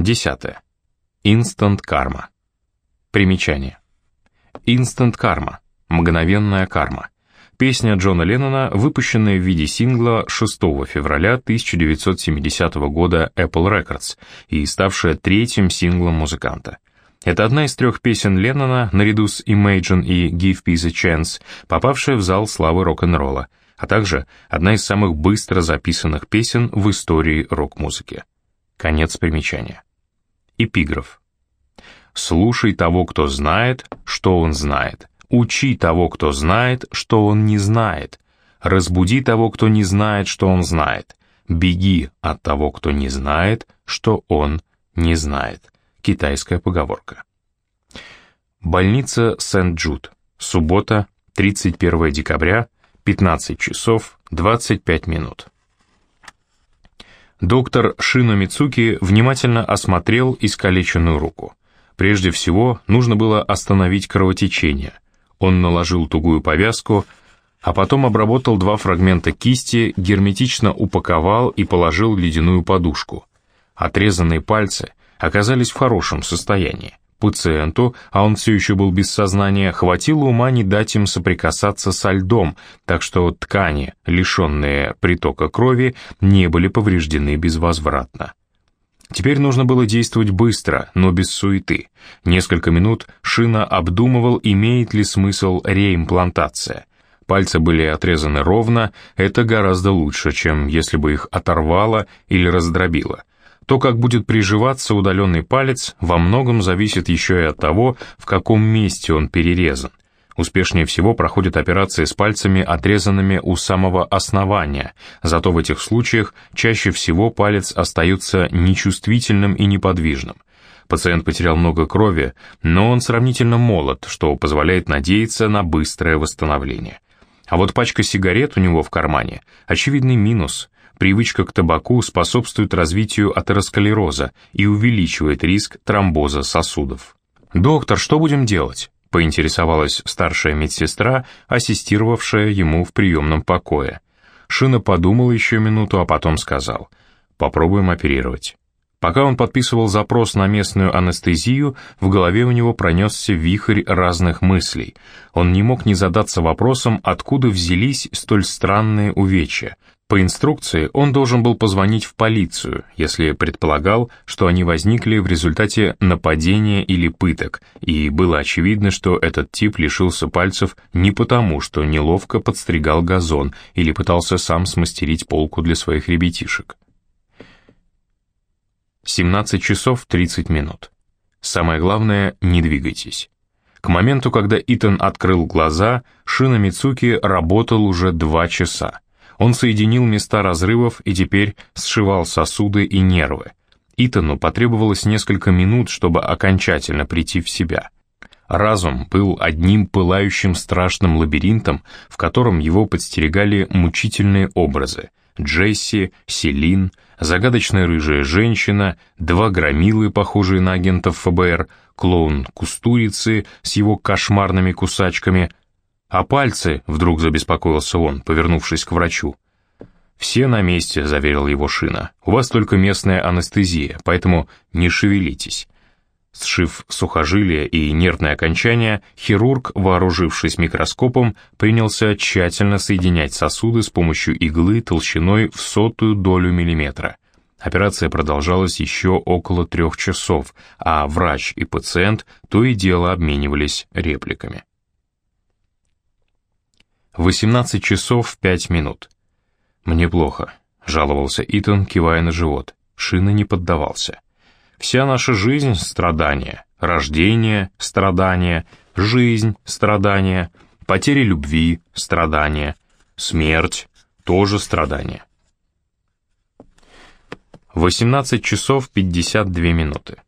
Десятое. Instant карма. Примечание. Instant карма. Мгновенная карма. Песня Джона Леннона, выпущенная в виде сингла 6 февраля 1970 года Apple Records и ставшая третьим синглом музыканта. Это одна из трех песен Леннона, наряду с Imagine и Give Peace a Chance, попавшая в зал славы рок-н-ролла, а также одна из самых быстро записанных песен в истории рок-музыки. Конец примечания. Эпиграф. «Слушай того, кто знает, что он знает. Учи того, кто знает, что он не знает. Разбуди того, кто не знает, что он знает. Беги от того, кто не знает, что он не знает». Китайская поговорка. Больница Сент-Джуд. Суббота, 31 декабря, 15 часов 25 минут. Доктор Шино Мицуки внимательно осмотрел искалеченную руку. Прежде всего, нужно было остановить кровотечение. Он наложил тугую повязку, а потом обработал два фрагмента кисти, герметично упаковал и положил ледяную подушку. Отрезанные пальцы оказались в хорошем состоянии. Пациенту, а он все еще был без сознания, хватило ума не дать им соприкасаться со льдом, так что ткани, лишенные притока крови, не были повреждены безвозвратно. Теперь нужно было действовать быстро, но без суеты. Несколько минут Шина обдумывал, имеет ли смысл реимплантация. Пальцы были отрезаны ровно, это гораздо лучше, чем если бы их оторвало или раздробило. То, как будет приживаться удаленный палец, во многом зависит еще и от того, в каком месте он перерезан. Успешнее всего проходят операции с пальцами, отрезанными у самого основания, зато в этих случаях чаще всего палец остается нечувствительным и неподвижным. Пациент потерял много крови, но он сравнительно молод, что позволяет надеяться на быстрое восстановление. А вот пачка сигарет у него в кармане – очевидный минус. Привычка к табаку способствует развитию атеросклероза и увеличивает риск тромбоза сосудов. «Доктор, что будем делать?» — поинтересовалась старшая медсестра, ассистировавшая ему в приемном покое. Шина подумал еще минуту, а потом сказал, «Попробуем оперировать». Пока он подписывал запрос на местную анестезию, в голове у него пронесся вихрь разных мыслей. Он не мог не задаться вопросом, откуда взялись столь странные увечья, по инструкции он должен был позвонить в полицию, если предполагал, что они возникли в результате нападения или пыток, и было очевидно, что этот тип лишился пальцев не потому, что неловко подстригал газон или пытался сам смастерить полку для своих ребятишек. 17 часов 30 минут. Самое главное, не двигайтесь. К моменту, когда Итан открыл глаза, шина Мицуки работал уже два часа. Он соединил места разрывов и теперь сшивал сосуды и нервы. Итану потребовалось несколько минут, чтобы окончательно прийти в себя. Разум был одним пылающим страшным лабиринтом, в котором его подстерегали мучительные образы. Джесси, Селин, загадочная рыжая женщина, два громилы, похожие на агентов ФБР, клоун Кустурицы с его кошмарными кусачками, «А пальцы?» — вдруг забеспокоился он, повернувшись к врачу. «Все на месте», — заверил его Шина. «У вас только местная анестезия, поэтому не шевелитесь». Сшив сухожилия и нервные окончания, хирург, вооружившись микроскопом, принялся тщательно соединять сосуды с помощью иглы толщиной в сотую долю миллиметра. Операция продолжалась еще около трех часов, а врач и пациент то и дело обменивались репликами. 18 часов 5 минут. «Мне плохо», — жаловался Итан, кивая на живот. Шина не поддавался. «Вся наша жизнь — страдания. Рождение — страдания. Жизнь — страдания. Потеря любви — страдания. Смерть — тоже страдания». 18 часов 52 минуты.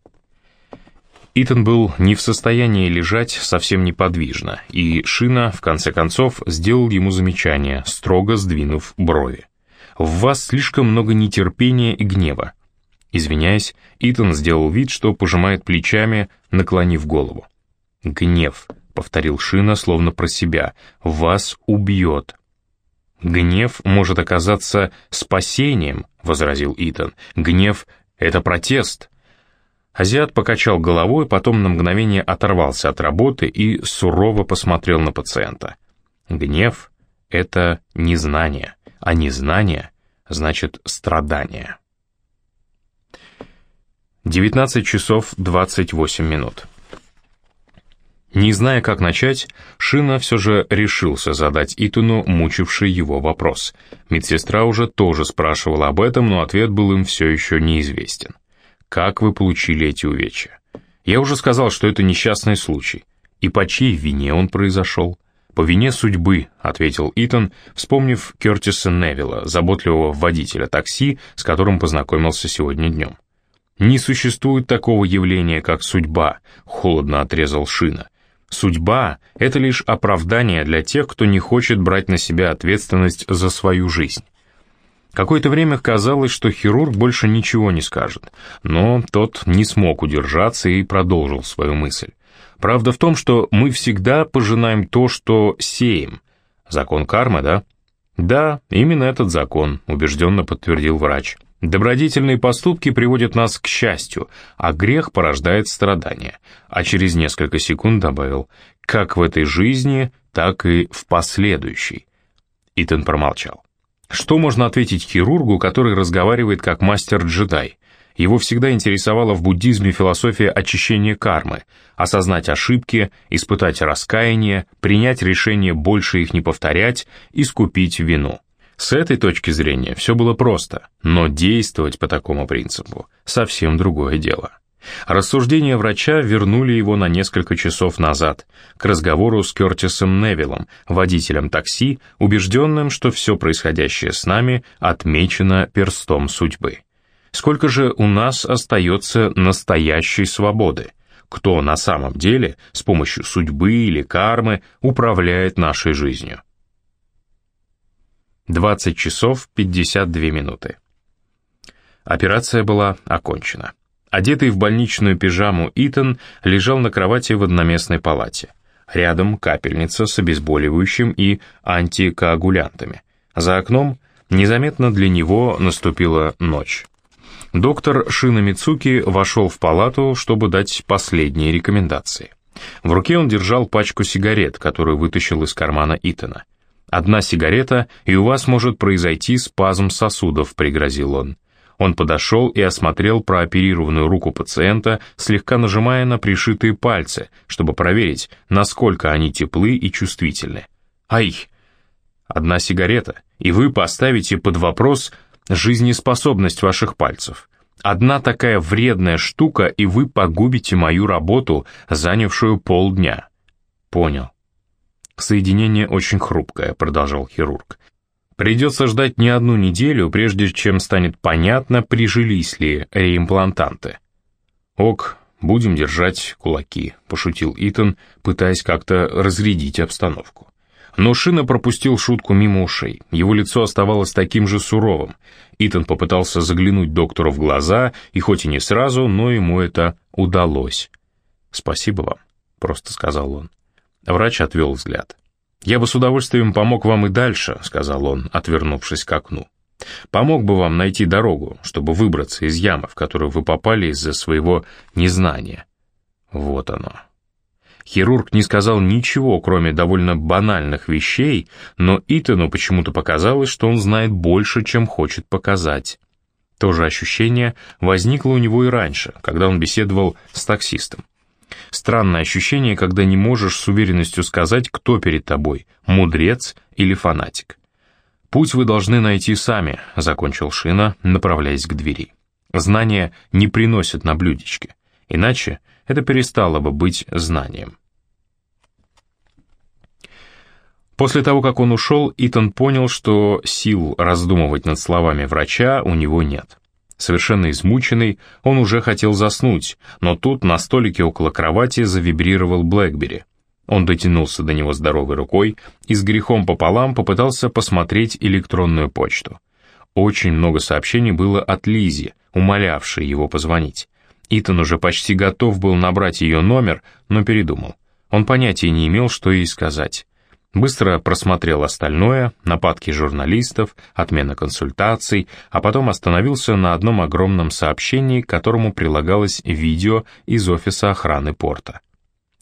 Итан был не в состоянии лежать совсем неподвижно, и Шина, в конце концов, сделал ему замечание, строго сдвинув брови. «В вас слишком много нетерпения и гнева». Извиняясь, Итан сделал вид, что пожимает плечами, наклонив голову. «Гнев», — повторил Шина, словно про себя, — «вас убьет». «Гнев может оказаться спасением», — возразил Итан. «Гнев — это протест». Азиат покачал головой, потом на мгновение оторвался от работы и сурово посмотрел на пациента. Гнев — это незнание, а незнание — значит страдание. 19 часов 28 минут. Не зная, как начать, Шина все же решился задать Итуну мучивший его вопрос. Медсестра уже тоже спрашивала об этом, но ответ был им все еще неизвестен. «Как вы получили эти увечья?» «Я уже сказал, что это несчастный случай. И по чьей вине он произошел?» «По вине судьбы», — ответил Итан, вспомнив Кертиса Невилла, заботливого водителя такси, с которым познакомился сегодня днем. «Не существует такого явления, как судьба», — холодно отрезал Шина. Судьба — это лишь оправдание для тех, кто не хочет брать на себя ответственность за свою жизнь. Какое-то время казалось, что хирург больше ничего не скажет, но тот не смог удержаться и продолжил свою мысль. Правда в том, что мы всегда пожинаем то, что сеем. Закон кармы, да? Да, именно этот закон, убежденно подтвердил врач. Добродетельные поступки приводят нас к счастью, а грех порождает страдания. А через несколько секунд добавил, как в этой жизни, так и в последующей. Итан промолчал. Что можно ответить хирургу, который разговаривает как мастер-джедай? Его всегда интересовала в буддизме философия очищения кармы, осознать ошибки, испытать раскаяние, принять решение больше их не повторять, искупить вину. С этой точки зрения все было просто, но действовать по такому принципу – совсем другое дело. Рассуждения врача вернули его на несколько часов назад, к разговору с Кертисом Невиллом, водителем такси, убежденным, что все происходящее с нами отмечено перстом судьбы. Сколько же у нас остается настоящей свободы? Кто на самом деле с помощью судьбы или кармы управляет нашей жизнью? 20 часов 52 минуты. Операция была окончена. Одетый в больничную пижаму Итан лежал на кровати в одноместной палате. Рядом капельница с обезболивающим и антикоагулянтами. За окном незаметно для него наступила ночь. Доктор Шина Мицуки вошел в палату, чтобы дать последние рекомендации. В руке он держал пачку сигарет, которую вытащил из кармана Итана. «Одна сигарета, и у вас может произойти спазм сосудов», — пригрозил он. Он подошел и осмотрел прооперированную руку пациента, слегка нажимая на пришитые пальцы, чтобы проверить, насколько они теплы и чувствительны. «Ай! Одна сигарета, и вы поставите под вопрос жизнеспособность ваших пальцев. Одна такая вредная штука, и вы погубите мою работу, занявшую полдня». «Понял». «Соединение очень хрупкое», — продолжал хирург. «Придется ждать не одну неделю, прежде чем станет понятно, прижились ли реимплантанты». «Ок, будем держать кулаки», — пошутил Итан, пытаясь как-то разрядить обстановку. Но Шина пропустил шутку мимо ушей. Его лицо оставалось таким же суровым. Итан попытался заглянуть доктору в глаза, и хоть и не сразу, но ему это удалось. «Спасибо вам», — просто сказал он. Врач отвел взгляд. «Я бы с удовольствием помог вам и дальше», — сказал он, отвернувшись к окну. «Помог бы вам найти дорогу, чтобы выбраться из ямы, в которую вы попали из-за своего незнания». Вот оно. Хирург не сказал ничего, кроме довольно банальных вещей, но Итану почему-то показалось, что он знает больше, чем хочет показать. То же ощущение возникло у него и раньше, когда он беседовал с таксистом. Странное ощущение, когда не можешь с уверенностью сказать, кто перед тобой, мудрец или фанатик. «Путь вы должны найти сами», — закончил Шина, направляясь к двери. «Знания не приносят на блюдечке, иначе это перестало бы быть знанием». После того, как он ушел, Итан понял, что сил раздумывать над словами врача у него нет. Совершенно измученный, он уже хотел заснуть, но тут на столике около кровати завибрировал Блэкбери. Он дотянулся до него здоровой рукой и с грехом пополам попытался посмотреть электронную почту. Очень много сообщений было от Лизи, умолявшей его позвонить. Итан уже почти готов был набрать ее номер, но передумал. Он понятия не имел, что ей сказать. Быстро просмотрел остальное, нападки журналистов, отмена консультаций, а потом остановился на одном огромном сообщении, к которому прилагалось видео из офиса охраны порта.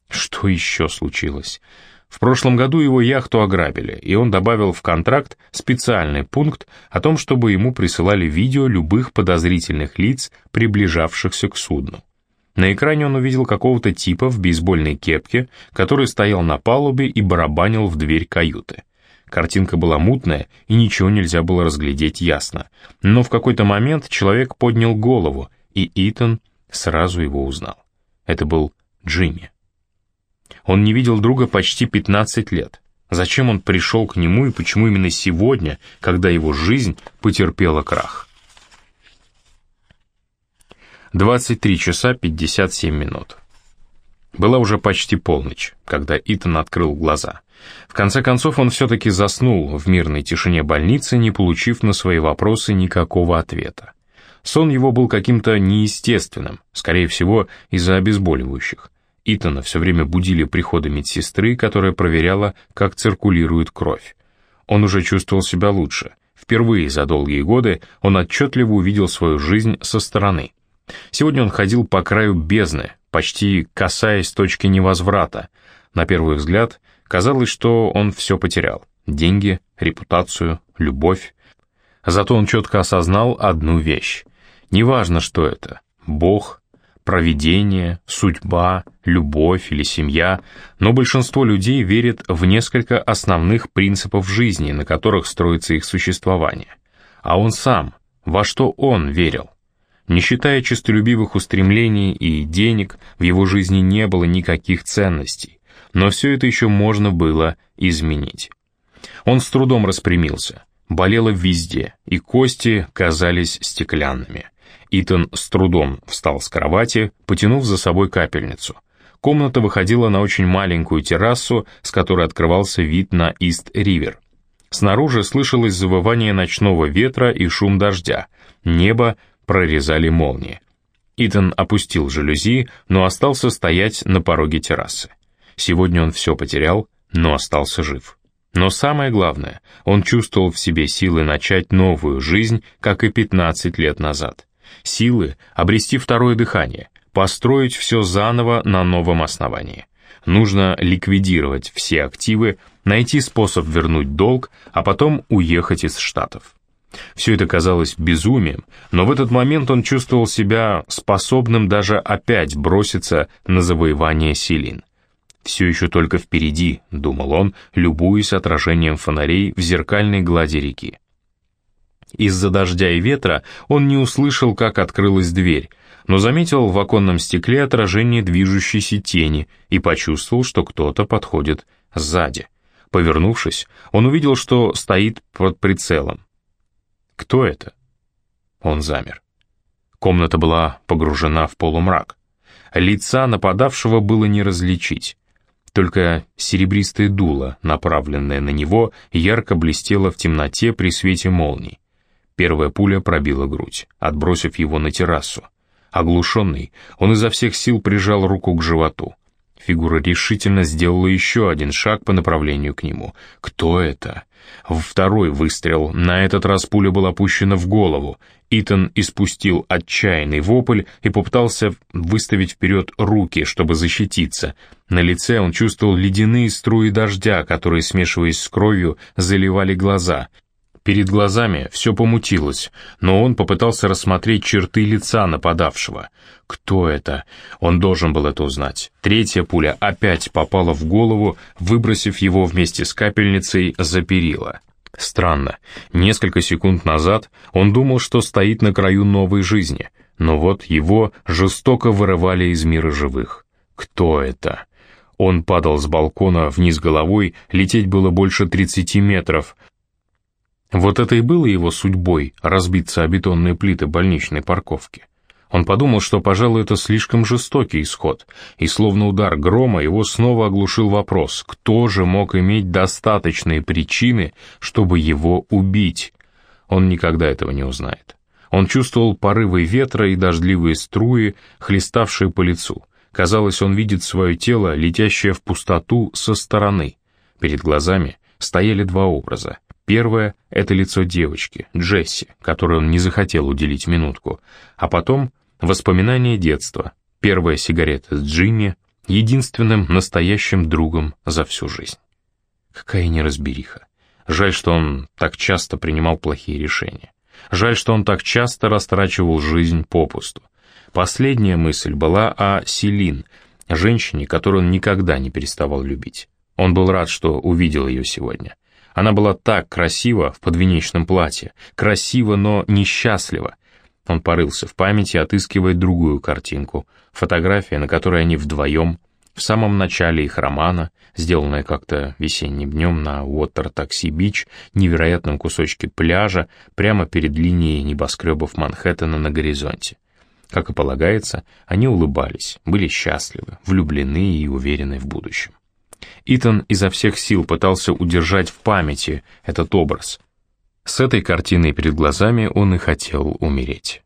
Что еще случилось? В прошлом году его яхту ограбили, и он добавил в контракт специальный пункт о том, чтобы ему присылали видео любых подозрительных лиц, приближавшихся к судну. На экране он увидел какого-то типа в бейсбольной кепке, который стоял на палубе и барабанил в дверь каюты. Картинка была мутная, и ничего нельзя было разглядеть ясно. Но в какой-то момент человек поднял голову, и Итан сразу его узнал. Это был Джимми. Он не видел друга почти 15 лет. Зачем он пришел к нему и почему именно сегодня, когда его жизнь потерпела крах? 23 часа 57 минут. Была уже почти полночь, когда Итан открыл глаза. В конце концов, он все-таки заснул в мирной тишине больницы, не получив на свои вопросы никакого ответа. Сон его был каким-то неестественным, скорее всего, из-за обезболивающих. Итана все время будили приходы медсестры, которая проверяла, как циркулирует кровь. Он уже чувствовал себя лучше. Впервые за долгие годы он отчетливо увидел свою жизнь со стороны. Сегодня он ходил по краю бездны, почти касаясь точки невозврата. На первый взгляд казалось, что он все потерял. Деньги, репутацию, любовь. Зато он четко осознал одну вещь. Неважно, что это — Бог, провидение, судьба, любовь или семья, но большинство людей верит в несколько основных принципов жизни, на которых строится их существование. А он сам, во что он верил? Не считая честолюбивых устремлений и денег, в его жизни не было никаких ценностей, но все это еще можно было изменить. Он с трудом распрямился, болело везде, и кости казались стеклянными. Итан с трудом встал с кровати, потянув за собой капельницу. Комната выходила на очень маленькую террасу, с которой открывался вид на Ист-Ривер. Снаружи слышалось завывание ночного ветра и шум дождя. Небо прорезали молнии. Итан опустил жалюзи, но остался стоять на пороге террасы. Сегодня он все потерял, но остался жив. Но самое главное, он чувствовал в себе силы начать новую жизнь, как и 15 лет назад. Силы обрести второе дыхание, построить все заново на новом основании. Нужно ликвидировать все активы, найти способ вернуть долг, а потом уехать из Штатов. Все это казалось безумием, но в этот момент он чувствовал себя способным даже опять броситься на завоевание Селин. «Все еще только впереди», — думал он, любуясь отражением фонарей в зеркальной глади реки. Из-за дождя и ветра он не услышал, как открылась дверь, но заметил в оконном стекле отражение движущейся тени и почувствовал, что кто-то подходит сзади. Повернувшись, он увидел, что стоит под прицелом. Кто это? Он замер. Комната была погружена в полумрак. Лица нападавшего было не различить. Только серебристое дуло, направленное на него, ярко блестело в темноте при свете молний. Первая пуля пробила грудь, отбросив его на террасу. Оглушенный, он изо всех сил прижал руку к животу. Фигура решительно сделала еще один шаг по направлению к нему. Кто это? Второй выстрел. На этот раз пуля была пущена в голову. Итан испустил отчаянный вопль и попытался выставить вперед руки, чтобы защититься. На лице он чувствовал ледяные струи дождя, которые, смешиваясь с кровью, заливали глаза — Перед глазами все помутилось, но он попытался рассмотреть черты лица нападавшего. Кто это? Он должен был это узнать. Третья пуля опять попала в голову, выбросив его вместе с капельницей за перила. Странно. Несколько секунд назад он думал, что стоит на краю новой жизни, но вот его жестоко вырывали из мира живых. Кто это? Он падал с балкона вниз головой, лететь было больше 30 метров, вот это и было его судьбой — разбиться о бетонные плиты больничной парковки. Он подумал, что, пожалуй, это слишком жестокий исход, и словно удар грома его снова оглушил вопрос, кто же мог иметь достаточные причины, чтобы его убить? Он никогда этого не узнает. Он чувствовал порывы ветра и дождливые струи, хлеставшие по лицу. Казалось, он видит свое тело, летящее в пустоту со стороны. Перед глазами стояли два образа. Первое — это лицо девочки, Джесси, которой он не захотел уделить минутку, а потом воспоминания детства, первая сигарета с Джимми, единственным настоящим другом за всю жизнь. Какая неразбериха. Жаль, что он так часто принимал плохие решения. Жаль, что он так часто растрачивал жизнь попусту. Последняя мысль была о Селин, женщине, которую он никогда не переставал любить. Он был рад, что увидел ее сегодня. Она была так красива в подвенечном платье, красиво, но несчастлива. Он порылся в памяти, отыскивая другую картинку, фотография, на которой они вдвоем, в самом начале их романа, сделанная как-то весенним днем на Уотер-Такси-Бич, невероятном кусочке пляжа, прямо перед линией небоскребов Манхэттена на горизонте. Как и полагается, они улыбались, были счастливы, влюблены и уверены в будущем. Итан изо всех сил пытался удержать в памяти этот образ. С этой картиной перед глазами он и хотел умереть.